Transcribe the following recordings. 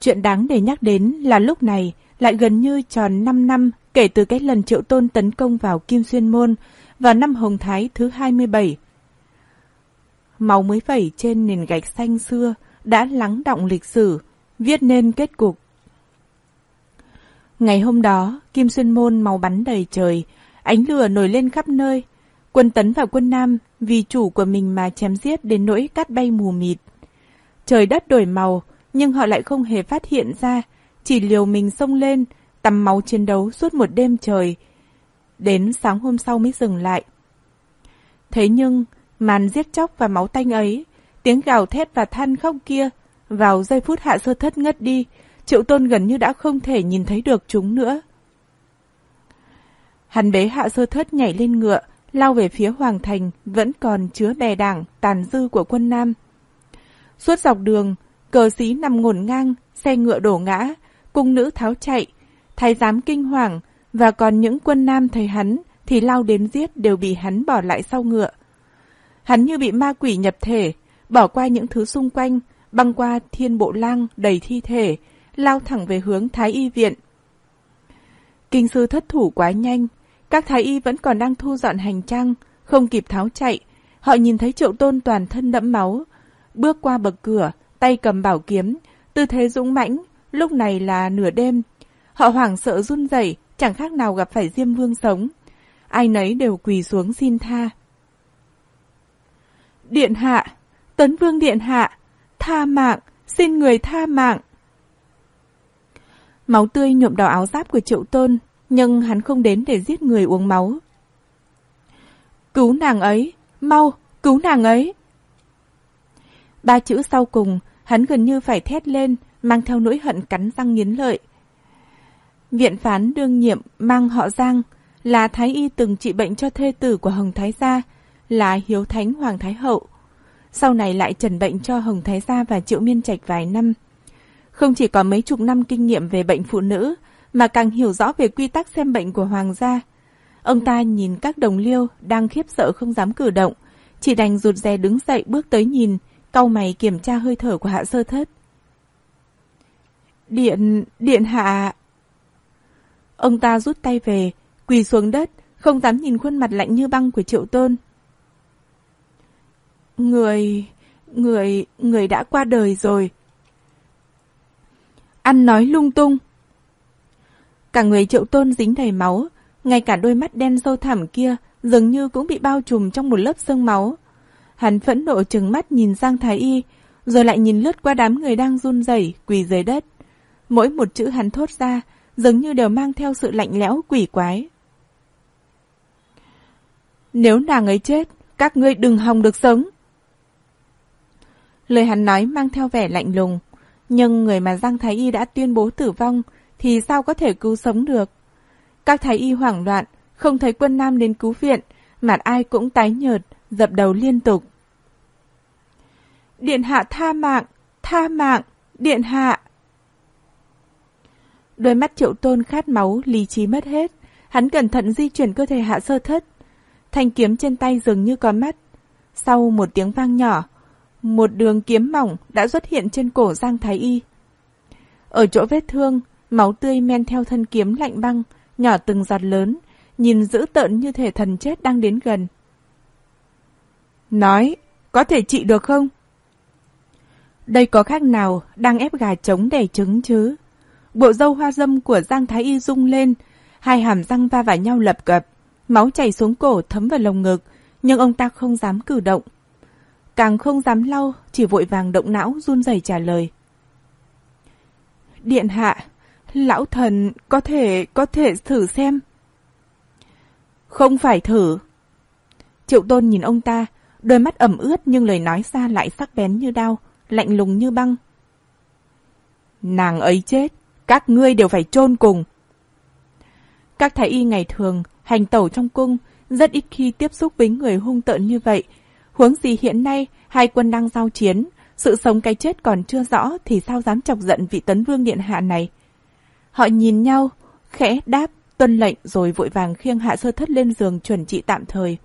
Chuyện đáng để nhắc đến là lúc này lại gần như tròn 5 năm kể từ cái lần triệu tôn tấn công vào Kim Xuyên Môn vào năm Hồng Thái thứ 27. Máu mới vẩy trên nền gạch xanh xưa đã lắng động lịch sử, viết nên kết cục. Ngày hôm đó, Kim Xuyên Môn màu bắn đầy trời, ánh lửa nổi lên khắp nơi. Quân Tấn và quân Nam vì chủ của mình mà chém giết đến nỗi cát bay mù mịt. Trời đất đổi màu, nhưng họ lại không hề phát hiện ra, chỉ liều mình xông lên, tắm máu chiến đấu suốt một đêm trời. Đến sáng hôm sau mới dừng lại. Thế nhưng, màn giết chóc và máu tanh ấy, tiếng gào thét và than khóc kia, vào giây phút hạ sơ thất ngất đi, Triệu Tôn gần như đã không thể nhìn thấy được chúng nữa. Hắn bế hạ sơ thất nhảy lên ngựa, lao về phía Hoàng Thành vẫn còn chứa bè đảng, tàn dư của quân Nam. Suốt dọc đường, cờ xí nằm ngổn ngang, xe ngựa đổ ngã, cung nữ tháo chạy, thái giám kinh hoàng, và còn những quân Nam thấy hắn thì lao đến giết đều bị hắn bỏ lại sau ngựa. Hắn như bị ma quỷ nhập thể, bỏ qua những thứ xung quanh, băng qua thiên bộ lang đầy thi thể, lao thẳng về hướng Thái Y viện. Kinh sư thất thủ quá nhanh, các thái y vẫn còn đang thu dọn hành trang, không kịp tháo chạy. Họ nhìn thấy triệu tôn toàn thân đẫm máu, bước qua bậc cửa, tay cầm bảo kiếm, tư thế dũng mãnh, lúc này là nửa đêm. Họ hoảng sợ run rẩy, chẳng khác nào gặp phải Diêm Vương sống. Ai nấy đều quỳ xuống xin tha. Điện hạ, Tấn Vương Điện hạ, tha mạng, xin người tha mạng. Máu tươi nhuộm đỏ áo giáp của Triệu Tôn, nhưng hắn không đến để giết người uống máu. Cứu nàng ấy, mau, cứu nàng ấy. Ba chữ sau cùng, hắn gần như phải thét lên, mang theo nỗi hận cắn răng nghiến lợi. Viện phán đương nhiệm mang họ Giang, là thái y từng trị bệnh cho thê tử của Hồng Thái Gia, là hiếu thánh Hoàng Thái Hậu. Sau này lại trần bệnh cho Hồng Thái Gia và Triệu Miên Trạch vài năm. Không chỉ có mấy chục năm kinh nghiệm về bệnh phụ nữ, mà càng hiểu rõ về quy tắc xem bệnh của Hoàng gia. Ông ta nhìn các đồng liêu đang khiếp sợ không dám cử động, chỉ đành rụt rè đứng dậy bước tới nhìn, cau mày kiểm tra hơi thở của hạ sơ thất. Điện, điện hạ... Ông ta rút tay về, quỳ xuống đất, không dám nhìn khuôn mặt lạnh như băng của triệu tôn. Người, người, người đã qua đời rồi. Ăn nói lung tung. Cả người triệu tôn dính đầy máu, ngay cả đôi mắt đen sâu thẳm kia dường như cũng bị bao trùm trong một lớp sương máu. Hắn phẫn nộ trừng mắt nhìn sang Thái Y, rồi lại nhìn lướt qua đám người đang run rẩy quỳ dưới đất. Mỗi một chữ hắn thốt ra, dường như đều mang theo sự lạnh lẽo quỷ quái. Nếu nàng ấy chết, các ngươi đừng hòng được sống. Lời hắn nói mang theo vẻ lạnh lùng, nhưng người mà Giang Thái Y đã tuyên bố tử vong thì sao có thể cứu sống được. Các thái y hoảng loạn, không thấy quân Nam đến cứu viện, mặt ai cũng tái nhợt, dập đầu liên tục. Điện hạ tha mạng, tha mạng, điện hạ. Đôi mắt triệu tôn khát máu, lý trí mất hết. Hắn cẩn thận di chuyển cơ thể hạ sơ thất. Thanh kiếm trên tay dường như có mắt. Sau một tiếng vang nhỏ, một đường kiếm mỏng đã xuất hiện trên cổ Giang Thái Y. Ở chỗ vết thương, Máu tươi men theo thân kiếm lạnh băng, nhỏ từng giọt lớn, nhìn dữ tợn như thể thần chết đang đến gần. Nói, có thể trị được không? Đây có khác nào đang ép gà trống để trứng chứ? Bộ dâu hoa dâm của Giang Thái Y rung lên, hai hàm răng va vào nhau lập cập, máu chảy xuống cổ thấm vào lồng ngực, nhưng ông ta không dám cử động. Càng không dám lau, chỉ vội vàng động não run rẩy trả lời. Điện hạ, Lão thần có thể, có thể thử xem. Không phải thử. Triệu tôn nhìn ông ta, đôi mắt ẩm ướt nhưng lời nói ra lại sắc bén như đau, lạnh lùng như băng. Nàng ấy chết, các ngươi đều phải chôn cùng. Các thái y ngày thường, hành tẩu trong cung, rất ít khi tiếp xúc với người hung tợn như vậy. Huống gì hiện nay, hai quân đang giao chiến, sự sống cái chết còn chưa rõ thì sao dám chọc giận vị tấn vương điện hạ này. Họ nhìn nhau, khẽ đáp, tuân lệnh rồi vội vàng khiêng hạ sơ thất lên giường chuẩn trị tạm thời.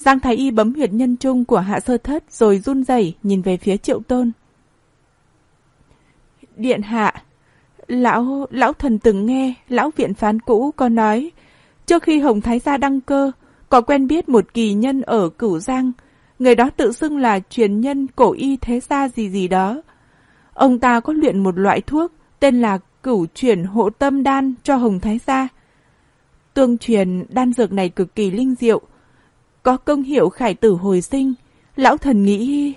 Giang Thái Y bấm huyệt nhân trung của hạ sơ thất rồi run rẩy nhìn về phía triệu tôn. Điện hạ, lão, lão thần từng nghe, lão viện phán cũ có nói, trước khi Hồng Thái gia đăng cơ, có quen biết một kỳ nhân ở Cửu Giang, người đó tự xưng là truyền nhân cổ y thế gia gì gì đó. Ông ta có luyện một loại thuốc tên là cửu chuyển hộ tâm đan cho Hồng Thái gia. Tương truyền đan dược này cực kỳ linh diệu, có công hiệu khải tử hồi sinh. Lão thần nghĩ...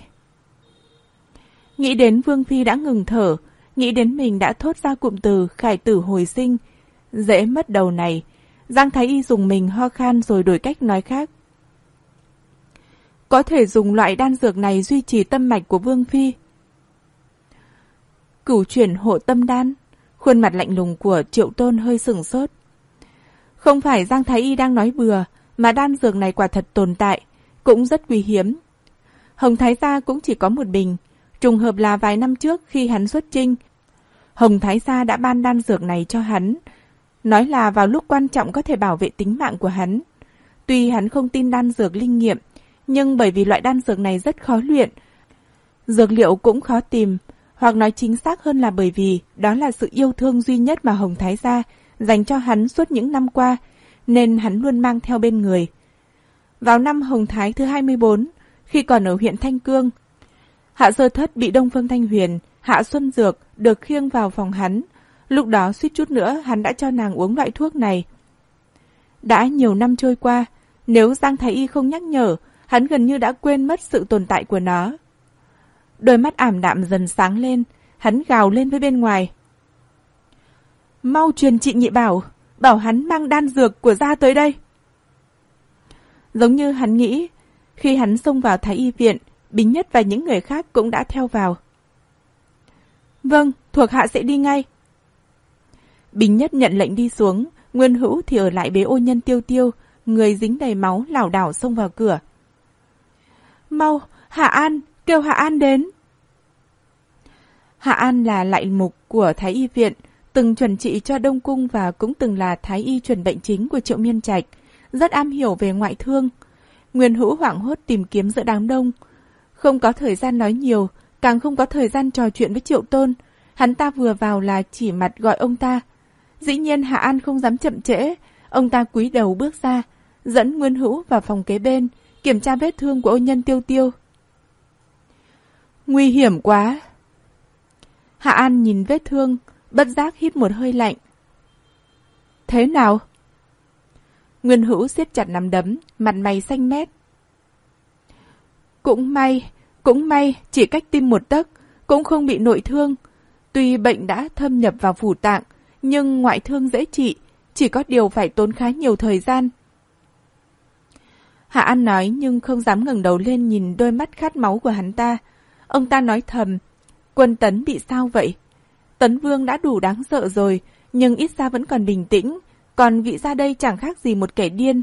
Nghĩ đến Vương Phi đã ngừng thở, nghĩ đến mình đã thốt ra cụm từ khải tử hồi sinh. Dễ mất đầu này, Giang Thái Y dùng mình ho khan rồi đổi cách nói khác. Có thể dùng loại đan dược này duy trì tâm mạch của Vương Phi. Cửu chuyển hộ tâm đan, khuôn mặt lạnh lùng của Triệu Tôn hơi sừng sốt. Không phải Giang Thái Y đang nói bừa, mà đan dược này quả thật tồn tại, cũng rất quý hiếm. Hồng Thái Gia cũng chỉ có một bình, trùng hợp là vài năm trước khi hắn xuất trinh, Hồng Thái Gia đã ban đan dược này cho hắn, nói là vào lúc quan trọng có thể bảo vệ tính mạng của hắn. Tuy hắn không tin đan dược linh nghiệm, nhưng bởi vì loại đan dược này rất khó luyện, dược liệu cũng khó tìm, hoặc nói chính xác hơn là bởi vì đó là sự yêu thương duy nhất mà Hồng Thái Gia dành cho hắn suốt những năm qua, nên hắn luôn mang theo bên người. Vào năm Hồng Thái thứ 24, khi còn ở huyện Thanh Cương, Hạ Sơ Thất bị Đông Phương Thanh Huyền, Hạ Xuân Dược được khiêng vào phòng hắn. Lúc đó suýt chút nữa hắn đã cho nàng uống loại thuốc này. Đã nhiều năm trôi qua, nếu Giang Thái Y không nhắc nhở, hắn gần như đã quên mất sự tồn tại của nó. Đôi mắt ảm đạm dần sáng lên, hắn gào lên với bên ngoài. Mau truyền chị nhị bảo, bảo hắn mang đan dược của gia tới đây. Giống như hắn nghĩ, khi hắn xông vào Thái Y viện, Bính Nhất và những người khác cũng đã theo vào. Vâng, thuộc hạ sẽ đi ngay. Bính Nhất nhận lệnh đi xuống, Nguyên Hữu thì ở lại bế ô nhân tiêu tiêu, người dính đầy máu lảo đảo xông vào cửa. Mau, Hạ An, kêu Hạ An đến. Hạ An là lại mục của Thái Y viện, từng chuẩn trị cho Đông Cung và cũng từng là thái y chuẩn bệnh chính của Triệu Miên Trạch, rất am hiểu về ngoại thương. Nguyên Hữu hoảng hốt tìm kiếm giữa đám đông. Không có thời gian nói nhiều, càng không có thời gian trò chuyện với Triệu Tôn. Hắn ta vừa vào là chỉ mặt gọi ông ta. Dĩ nhiên Hạ An không dám chậm trễ, ông ta cúi đầu bước ra, dẫn Nguyên Hữu vào phòng kế bên, kiểm tra vết thương của ô nhân tiêu tiêu. Nguy hiểm quá! Hạ An nhìn vết thương, bất giác hít một hơi lạnh. Thế nào? Nguyên hữu siết chặt nắm đấm, mặt mày xanh mét. Cũng may, cũng may, chỉ cách tim một tấc, cũng không bị nội thương. Tuy bệnh đã thâm nhập vào phủ tạng, nhưng ngoại thương dễ trị, chỉ có điều phải tốn khá nhiều thời gian. Hạ An nói nhưng không dám ngẩng đầu lên nhìn đôi mắt khát máu của hắn ta. Ông ta nói thầm, quân tấn bị sao vậy? Tấn Vương đã đủ đáng sợ rồi, nhưng ít ra vẫn còn bình tĩnh, còn vị ra đây chẳng khác gì một kẻ điên.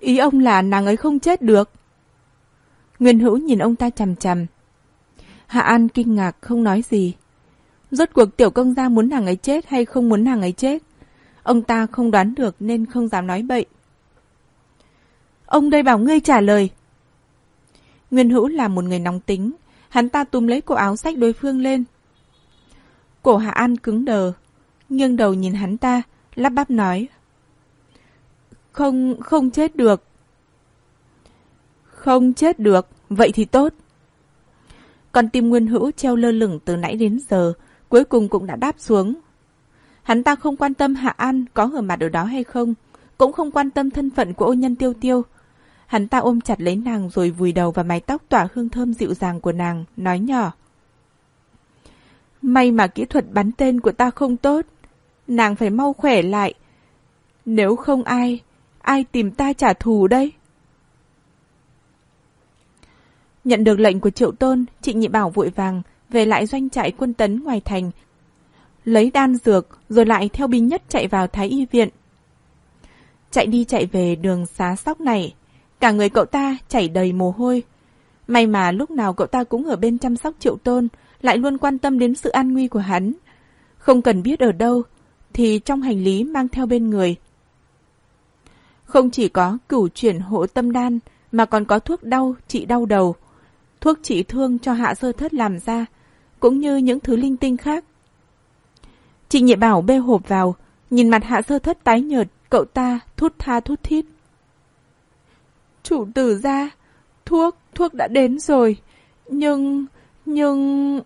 Ý ông là nàng ấy không chết được. Nguyên Hữu nhìn ông ta chằm chằm. Hạ An kinh ngạc không nói gì. Rốt cuộc tiểu công gia muốn nàng ấy chết hay không muốn nàng ấy chết? Ông ta không đoán được nên không dám nói bậy. Ông đây bảo ngươi trả lời. Nguyên Hữu là một người nóng tính, Hắn ta túm lấy cổ áo sách đối phương lên. Cổ Hạ An cứng đờ, nghiêng đầu nhìn hắn ta, lắp bắp nói. Không, không chết được. Không chết được, vậy thì tốt. Còn tim Nguyên Hữu treo lơ lửng từ nãy đến giờ, cuối cùng cũng đã đáp xuống. Hắn ta không quan tâm Hạ An có ở mặt ở đó hay không, cũng không quan tâm thân phận của ô nhân tiêu tiêu, Hắn ta ôm chặt lấy nàng rồi vùi đầu vào mái tóc tỏa hương thơm dịu dàng của nàng, nói nhỏ. May mà kỹ thuật bắn tên của ta không tốt. Nàng phải mau khỏe lại. Nếu không ai, ai tìm ta trả thù đây? Nhận được lệnh của Triệu Tôn, Trịnh Nhị Bảo vội vàng về lại doanh trại quân tấn ngoài thành, lấy đan dược rồi lại theo binh nhất chạy vào Thái Y viện. Chạy đi chạy về đường xá sóc này, Cả người cậu ta chảy đầy mồ hôi. May mà lúc nào cậu ta cũng ở bên chăm sóc triệu tôn, lại luôn quan tâm đến sự an nguy của hắn. Không cần biết ở đâu, thì trong hành lý mang theo bên người. Không chỉ có cửu chuyển hộ tâm đan, mà còn có thuốc đau trị đau đầu. thuốc trị thương cho hạ sơ thất làm ra, cũng như những thứ linh tinh khác. Chị nhị bảo bê hộp vào, nhìn mặt hạ sơ thất tái nhợt, cậu ta thút tha thút thít. Chủ tử ra, thuốc, thuốc đã đến rồi, nhưng, nhưng...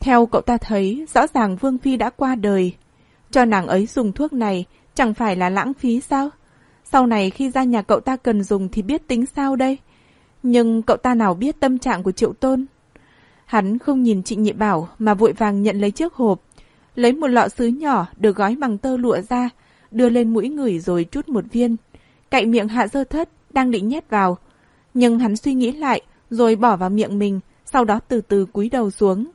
Theo cậu ta thấy, rõ ràng Vương Phi đã qua đời. Cho nàng ấy dùng thuốc này, chẳng phải là lãng phí sao? Sau này khi ra nhà cậu ta cần dùng thì biết tính sao đây? Nhưng cậu ta nào biết tâm trạng của Triệu Tôn? Hắn không nhìn chị Nhị Bảo mà vội vàng nhận lấy chiếc hộp, lấy một lọ sứ nhỏ được gói bằng tơ lụa ra, đưa lên mũi người rồi chút một viên. Cậy miệng hạ dơ thất, đang định nhét vào. Nhưng hắn suy nghĩ lại, rồi bỏ vào miệng mình, sau đó từ từ cúi đầu xuống.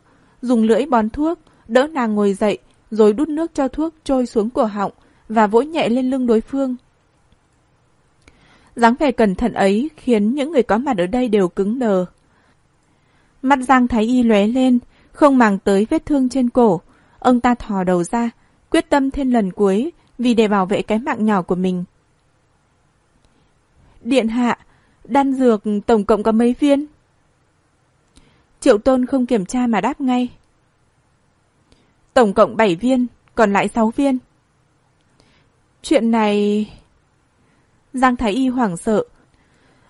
Dùng lưỡi bón thuốc, đỡ nàng ngồi dậy, rồi đút nước cho thuốc trôi xuống cổ họng và vỗ nhẹ lên lưng đối phương. dáng vẻ cẩn thận ấy khiến những người có mặt ở đây đều cứng đờ. Mắt Giang Thái Y lóe lên, không màng tới vết thương trên cổ. Ông ta thò đầu ra, quyết tâm thêm lần cuối vì để bảo vệ cái mạng nhỏ của mình. Điện hạ, đan dược tổng cộng có mấy viên? Triệu Tôn không kiểm tra mà đáp ngay. Tổng cộng 7 viên, còn lại 6 viên. Chuyện này... Giang Thái Y hoảng sợ.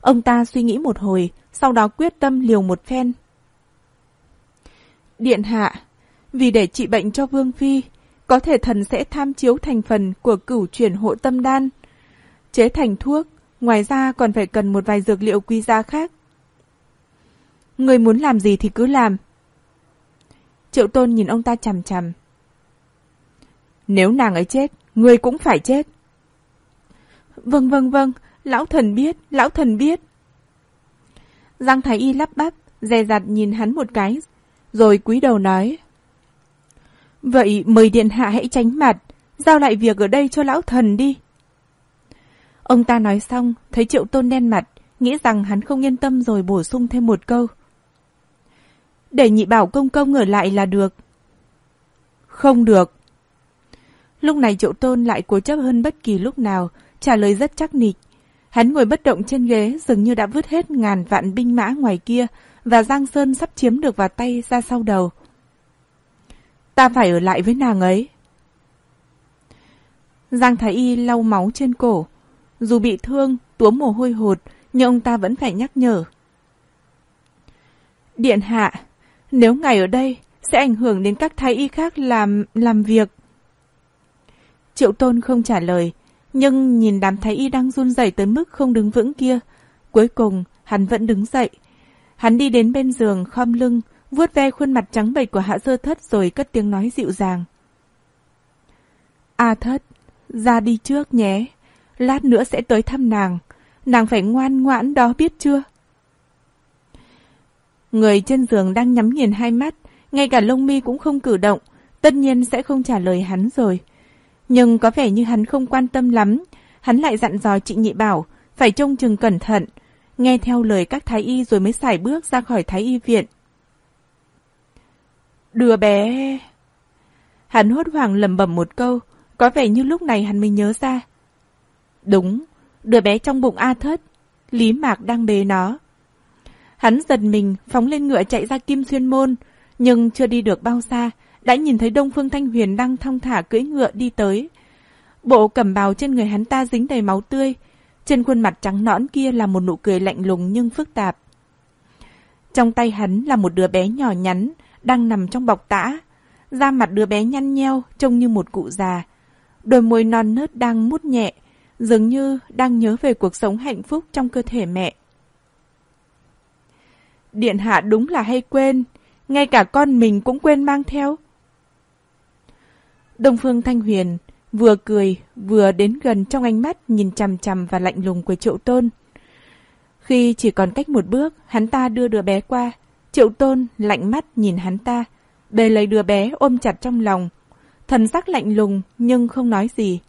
Ông ta suy nghĩ một hồi, sau đó quyết tâm liều một phen. Điện hạ, vì để trị bệnh cho Vương Phi, có thể thần sẽ tham chiếu thành phần của cửu chuyển hộ tâm đan. Chế thành thuốc, ngoài ra còn phải cần một vài dược liệu quý giá khác. Người muốn làm gì thì cứ làm. Triệu tôn nhìn ông ta chằm chằm. Nếu nàng ấy chết, người cũng phải chết. Vâng vâng vâng, lão thần biết, lão thần biết. Giang Thái Y lắp bắp, dè dặt nhìn hắn một cái, rồi cúi đầu nói. Vậy mời điện hạ hãy tránh mặt, giao lại việc ở đây cho lão thần đi. Ông ta nói xong, thấy triệu tôn đen mặt, nghĩ rằng hắn không yên tâm rồi bổ sung thêm một câu. Để nhị bảo công công ở lại là được. Không được. Lúc này triệu tôn lại cố chấp hơn bất kỳ lúc nào, trả lời rất chắc nịch. Hắn ngồi bất động trên ghế dường như đã vứt hết ngàn vạn binh mã ngoài kia và Giang Sơn sắp chiếm được vào tay ra sau đầu. Ta phải ở lại với nàng ấy. Giang Thái Y lau máu trên cổ. Dù bị thương, túa mồ hôi hột, nhưng ông ta vẫn phải nhắc nhở. Điện hạ, nếu ngài ở đây, sẽ ảnh hưởng đến các thái y khác làm làm việc. Triệu Tôn không trả lời, nhưng nhìn đám thái y đang run rẩy tới mức không đứng vững kia, cuối cùng hắn vẫn đứng dậy. Hắn đi đến bên giường, khom lưng, vuốt ve khuôn mặt trắng bệch của hạ sơ thất rồi cất tiếng nói dịu dàng. A thất, ra đi trước nhé, lát nữa sẽ tới thăm nàng, nàng phải ngoan ngoãn đó biết chưa? Người trên giường đang nhắm nghiền hai mắt, ngay cả lông mi cũng không cử động, tất nhiên sẽ không trả lời hắn rồi. Nhưng có vẻ như hắn không quan tâm lắm, hắn lại dặn dò chị nhị bảo, phải trông chừng cẩn thận, nghe theo lời các thái y rồi mới xài bước ra khỏi thái y viện. Đưa bé... Hắn hốt hoảng lầm bẩm một câu, có vẻ như lúc này hắn mới nhớ ra. Đúng, đứa bé trong bụng A thất, Lý Mạc đang bế nó. Hắn giật mình, phóng lên ngựa chạy ra Kim Xuyên Môn, nhưng chưa đi được bao xa, đã nhìn thấy Đông Phương Thanh Huyền đang thong thả cưỡi ngựa đi tới. Bộ cẩm bào trên người hắn ta dính đầy máu tươi, trên khuôn mặt trắng nõn kia là một nụ cười lạnh lùng nhưng phức tạp. Trong tay hắn là một đứa bé nhỏ nhắn, đang nằm trong bọc tã. Da mặt đứa bé nhăn nheo, trông như một cụ già. Đôi môi non nớt đang mút nhẹ, dường như đang nhớ về cuộc sống hạnh phúc trong cơ thể mẹ. Điện hạ đúng là hay quên, ngay cả con mình cũng quên mang theo. Đông Phương Thanh Huyền vừa cười vừa đến gần trong ánh mắt nhìn chằm chằm và lạnh lùng của Triệu Tôn. Khi chỉ còn cách một bước, hắn ta đưa đứa bé qua. Triệu Tôn lạnh mắt nhìn hắn ta, bề lấy đứa bé ôm chặt trong lòng. Thần sắc lạnh lùng nhưng không nói gì.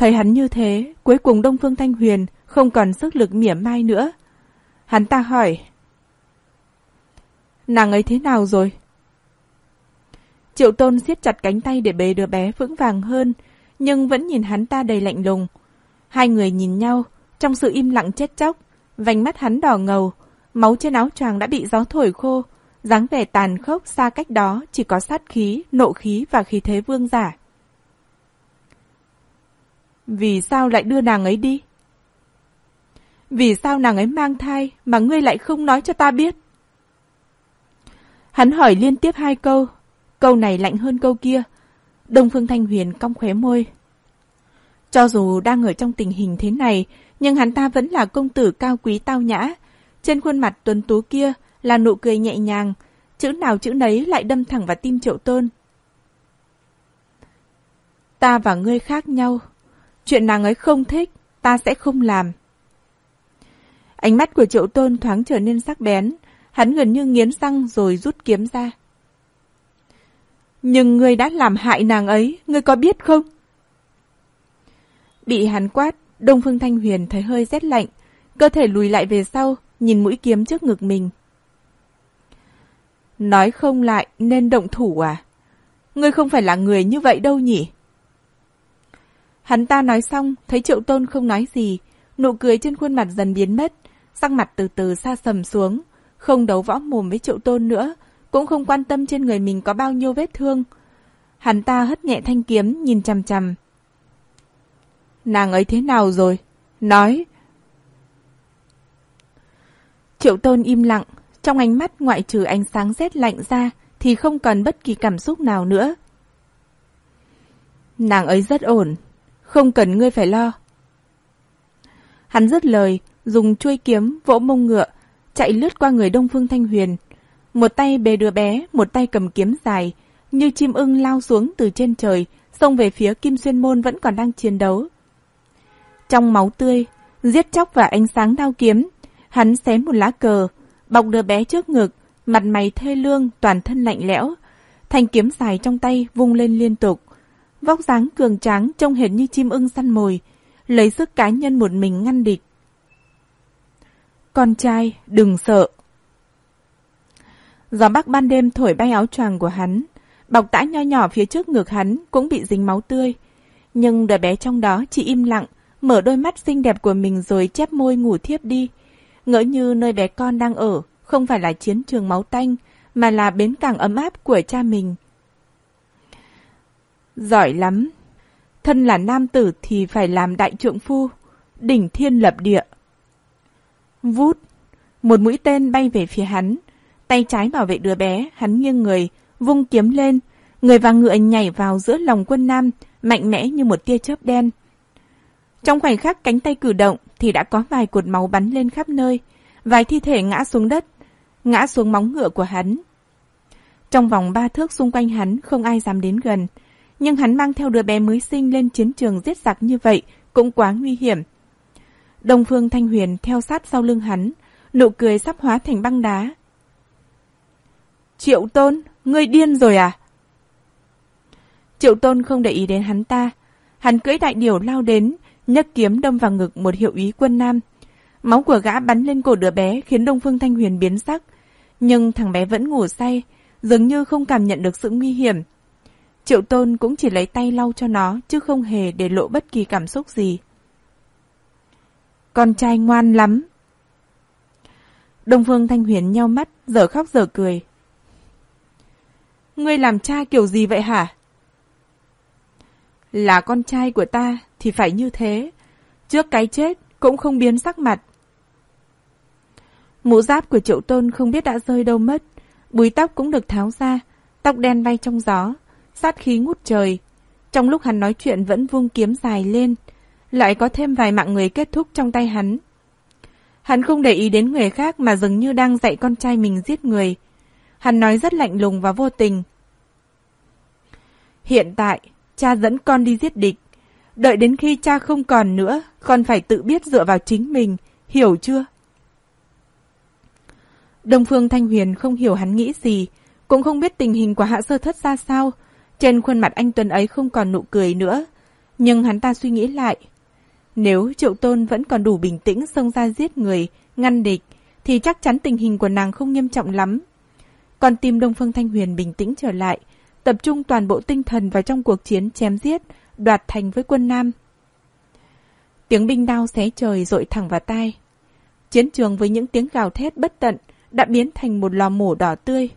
Thấy hắn như thế, cuối cùng Đông Phương Thanh Huyền không còn sức lực mỉa mai nữa. Hắn ta hỏi. Nàng ấy thế nào rồi? Triệu Tôn siết chặt cánh tay để bế đứa bé vững vàng hơn, nhưng vẫn nhìn hắn ta đầy lạnh lùng. Hai người nhìn nhau, trong sự im lặng chết chóc, vành mắt hắn đỏ ngầu, máu trên áo choàng đã bị gió thổi khô, dáng vẻ tàn khốc xa cách đó chỉ có sát khí, nộ khí và khí thế vương giả. Vì sao lại đưa nàng ấy đi? Vì sao nàng ấy mang thai mà ngươi lại không nói cho ta biết? Hắn hỏi liên tiếp hai câu, câu này lạnh hơn câu kia. Đông Phương Thanh Huyền cong khóe môi. Cho dù đang ở trong tình hình thế này, nhưng hắn ta vẫn là công tử cao quý tao nhã. Trên khuôn mặt tuấn tú kia là nụ cười nhẹ nhàng, chữ nào chữ nấy lại đâm thẳng vào tim triệu tôn. Ta và ngươi khác nhau. Chuyện nàng ấy không thích, ta sẽ không làm. Ánh mắt của triệu tôn thoáng trở nên sắc bén, hắn gần như nghiến răng rồi rút kiếm ra. Nhưng ngươi đã làm hại nàng ấy, ngươi có biết không? Bị hắn quát, Đông Phương Thanh Huyền thấy hơi rét lạnh, cơ thể lùi lại về sau, nhìn mũi kiếm trước ngực mình. Nói không lại nên động thủ à? Ngươi không phải là người như vậy đâu nhỉ? Hắn ta nói xong, thấy triệu tôn không nói gì, nụ cười trên khuôn mặt dần biến mất, sắc mặt từ từ xa sầm xuống, không đấu võ mồm với triệu tôn nữa, cũng không quan tâm trên người mình có bao nhiêu vết thương. Hắn ta hất nhẹ thanh kiếm, nhìn chằm chằm. Nàng ấy thế nào rồi? Nói. Triệu tôn im lặng, trong ánh mắt ngoại trừ ánh sáng rét lạnh ra thì không còn bất kỳ cảm xúc nào nữa. Nàng ấy rất ổn, không cần ngươi phải lo. Hắn dứt lời, dùng chuôi kiếm vỗ mông ngựa, chạy lướt qua người Đông Phương Thanh Huyền. Một tay bề đứa bé, một tay cầm kiếm dài, như chim ưng lao xuống từ trên trời, xông về phía Kim Xuyên Môn vẫn còn đang chiến đấu. Trong máu tươi, giết chóc và ánh sáng đao kiếm, hắn xé một lá cờ, bọc đứa bé trước ngực, mặt mày thê lương, toàn thân lạnh lẽo. Thanh kiếm dài trong tay vung lên liên tục. Vóc dáng cường tráng trông hệt như chim ưng săn mồi, lấy sức cá nhân một mình ngăn địch. Con trai, đừng sợ. Gió bắc ban đêm thổi bay áo choàng của hắn, bọc tã nho nhỏ phía trước ngực hắn cũng bị dính máu tươi. Nhưng đứa bé trong đó chỉ im lặng, mở đôi mắt xinh đẹp của mình rồi chép môi ngủ thiếp đi. Ngỡ như nơi bé con đang ở không phải là chiến trường máu tanh, mà là bến cảng ấm áp của cha mình. Giỏi lắm. Thân là nam tử thì phải làm đại trượng phu, đỉnh thiên lập địa. Vút, một mũi tên bay về phía hắn. Tay trái bảo vệ đứa bé, hắn nghiêng người, vung kiếm lên. Người và ngựa nhảy vào giữa lòng quân nam, mạnh mẽ như một tia chớp đen. Trong khoảnh khắc cánh tay cử động thì đã có vài cột máu bắn lên khắp nơi, vài thi thể ngã xuống đất, ngã xuống móng ngựa của hắn. Trong vòng ba thước xung quanh hắn không ai dám đến gần, nhưng hắn mang theo đứa bé mới sinh lên chiến trường giết giặc như vậy cũng quá nguy hiểm. Đông Phương Thanh Huyền theo sát sau lưng hắn, nụ cười sắp hóa thành băng đá. Triệu Tôn, ngươi điên rồi à? Triệu Tôn không để ý đến hắn ta. Hắn cưỡi đại điểu lao đến, nhấc kiếm đâm vào ngực một hiệu úy quân nam. Máu của gã bắn lên cổ đứa bé khiến Đông Phương Thanh Huyền biến sắc. Nhưng thằng bé vẫn ngủ say, dường như không cảm nhận được sự nguy hiểm. Triệu Tôn cũng chỉ lấy tay lau cho nó, chứ không hề để lộ bất kỳ cảm xúc gì. Con trai ngoan lắm. Đông Phương Thanh Huyền nhau mắt, giờ khóc giờ cười. Ngươi làm cha kiểu gì vậy hả? Là con trai của ta thì phải như thế. Trước cái chết cũng không biến sắc mặt. Mũ giáp của triệu tôn không biết đã rơi đâu mất. Búi tóc cũng được tháo ra. Tóc đen bay trong gió. Sát khí ngút trời. Trong lúc hắn nói chuyện vẫn vung kiếm dài lên. Lại có thêm vài mạng người kết thúc trong tay hắn. Hắn không để ý đến người khác mà dường như đang dạy con trai mình giết người. Hắn nói rất lạnh lùng và vô tình. Hiện tại, cha dẫn con đi giết địch. Đợi đến khi cha không còn nữa, con phải tự biết dựa vào chính mình, hiểu chưa? Đông Phương Thanh Huyền không hiểu hắn nghĩ gì, cũng không biết tình hình của hạ sơ thất ra sao. Trên khuôn mặt anh Tuấn ấy không còn nụ cười nữa. Nhưng hắn ta suy nghĩ lại. Nếu Triệu Tôn vẫn còn đủ bình tĩnh xông ra giết người, ngăn địch, thì chắc chắn tình hình của nàng không nghiêm trọng lắm. Còn tim Đông Phương Thanh Huyền bình tĩnh trở lại, tập trung toàn bộ tinh thần vào trong cuộc chiến chém giết, đoạt thành với quân Nam. Tiếng binh đao xé trời rội thẳng vào tai. Chiến trường với những tiếng gào thét bất tận đã biến thành một lò mổ đỏ tươi.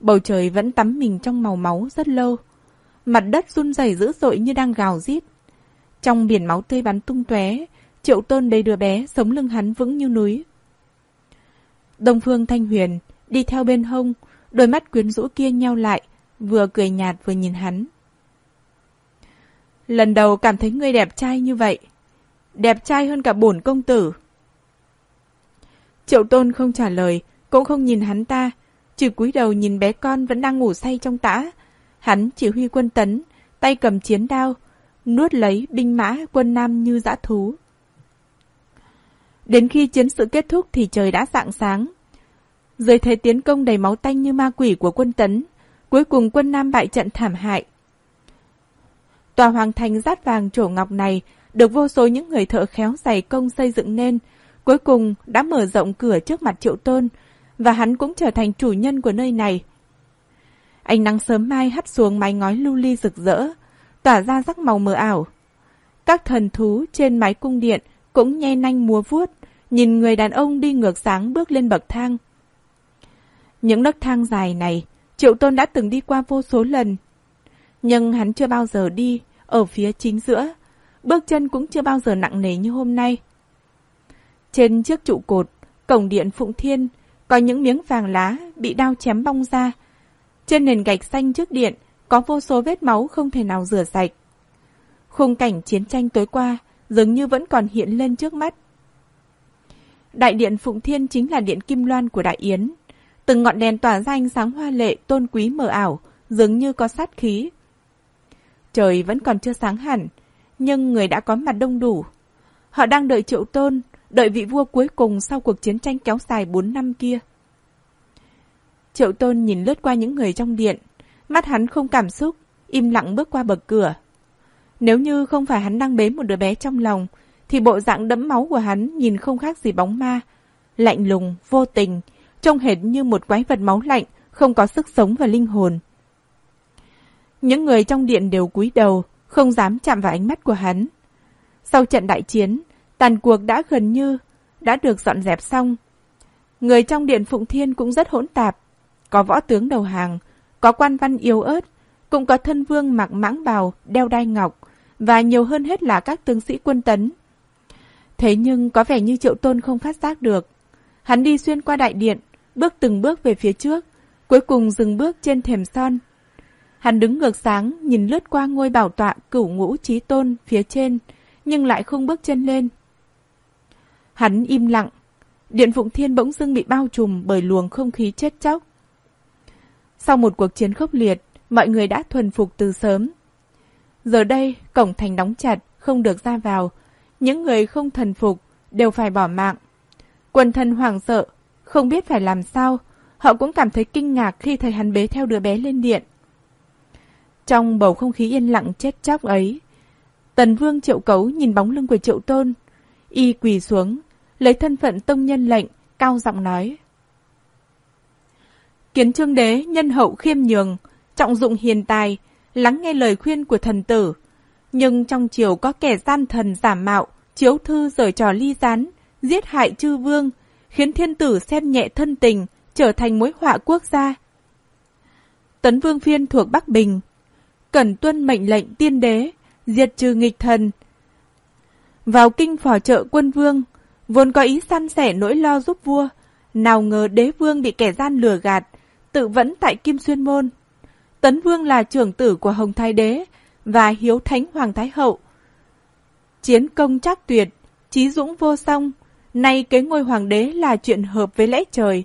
Bầu trời vẫn tắm mình trong màu máu rất lâu. Mặt đất run rẩy dữ dội như đang gào rít. Trong biển máu tươi bắn tung tóe, Triệu Tôn đầy đứa bé sống lưng hắn vững như núi. Đông Phương Thanh Huyền đi theo bên hông, đôi mắt quyến rũ kia nheo lại, vừa cười nhạt vừa nhìn hắn. Lần đầu cảm thấy ngươi đẹp trai như vậy. Đẹp trai hơn cả bổn công tử. Triệu Tôn không trả lời, cũng không nhìn hắn ta, chỉ cúi đầu nhìn bé con vẫn đang ngủ say trong tã. Hắn chỉ huy quân tấn, tay cầm chiến đao, nuốt lấy binh mã quân nam như dã thú. Đến khi chiến sự kết thúc thì trời đã rạng sáng. Dưới thế tiến công đầy máu tanh như ma quỷ của quân tấn, cuối cùng quân Nam bại trận thảm hại. Tòa hoàng thành rát vàng trổ ngọc này được vô số những người thợ khéo dày công xây dựng nên, cuối cùng đã mở rộng cửa trước mặt triệu tôn, và hắn cũng trở thành chủ nhân của nơi này. Ánh nắng sớm mai hắt xuống mái ngói lưu ly rực rỡ, tỏa ra sắc màu mờ ảo. Các thần thú trên mái cung điện cũng nhe nanh múa vuốt, nhìn người đàn ông đi ngược sáng bước lên bậc thang. Những nấc thang dài này, Triệu Tôn đã từng đi qua vô số lần. Nhưng hắn chưa bao giờ đi ở phía chính giữa, bước chân cũng chưa bao giờ nặng nề như hôm nay. Trên chiếc trụ cột, cổng điện Phụng Thiên, có những miếng vàng lá bị đao chém bong ra. Trên nền gạch xanh trước điện, có vô số vết máu không thể nào rửa sạch. Khung cảnh chiến tranh tối qua dường như vẫn còn hiện lên trước mắt. Đại điện Phụng Thiên chính là điện Kim Loan của Đại Yến. Từng ngọn đèn tỏa ra ánh sáng hoa lệ, tôn quý mờ ảo, dường như có sát khí. Trời vẫn còn chưa sáng hẳn, nhưng người đã có mặt đông đủ. Họ đang đợi triệu tôn, đợi vị vua cuối cùng sau cuộc chiến tranh kéo dài 4 năm kia. Triệu tôn nhìn lướt qua những người trong điện, mắt hắn không cảm xúc, im lặng bước qua bậc cửa. Nếu như không phải hắn đang bế một đứa bé trong lòng, thì bộ dạng đẫm máu của hắn nhìn không khác gì bóng ma. Lạnh lùng, vô tình, trông hệt như một quái vật máu lạnh, không có sức sống và linh hồn. Những người trong điện đều cúi đầu, không dám chạm vào ánh mắt của hắn. Sau trận đại chiến, tàn cuộc đã gần như đã được dọn dẹp xong. Người trong điện Phụng Thiên cũng rất hỗn tạp. Có võ tướng đầu hàng, có quan văn yếu ớt, cũng có thân vương mặc mãng bào, đeo đai ngọc, và nhiều hơn hết là các tướng sĩ quân tấn. Thế nhưng có vẻ như triệu tôn không phát giác được. Hắn đi xuyên qua đại điện, bước từng bước về phía trước, cuối cùng dừng bước trên thềm son. Hắn đứng ngược sáng, nhìn lướt qua ngôi bảo tọa cửu ngũ trí tôn phía trên, nhưng lại không bước chân lên. Hắn im lặng, điện phụng thiên bỗng dưng bị bao trùm bởi luồng không khí chết chóc. Sau một cuộc chiến khốc liệt, mọi người đã thuần phục từ sớm. Giờ đây, cổng thành đóng chặt, không được ra vào. Những người không thần phục đều phải bỏ mạng. Quần thần hoảng sợ, không biết phải làm sao, họ cũng cảm thấy kinh ngạc khi thấy hắn bế theo đứa bé lên điện. Trong bầu không khí yên lặng chết chóc ấy, Tần Vương Triệu Cấu nhìn bóng lưng của Triệu Tôn, y quỳ xuống, lấy thân phận tông nhân lệnh, cao giọng nói. Kiến trương đế nhân hậu khiêm nhường, trọng dụng hiền tài, lắng nghe lời khuyên của thần tử. Nhưng trong triều có kẻ gian thần giả mạo, chiếu thư rời trò ly gián, giết hại chư vương, khiến thiên tử xem nhẹ thân tình, trở thành mối họa quốc gia. Tấn Vương Phiên thuộc Bắc Bình, cần tuân mệnh lệnh tiên đế, diệt trừ nghịch thần. Vào kinh phò trợ quân vương, vốn có ý săn sẻ nỗi lo giúp vua, nào ngờ đế vương bị kẻ gian lừa gạt, tự vẫn tại Kim Xuyên Môn. Tấn Vương là trưởng tử của Hồng Thái Đế và Hiếu Thánh Hoàng Thái Hậu. Chiến công chắc tuyệt, trí dũng vô song, nay kế ngôi hoàng đế là chuyện hợp với lẽ trời.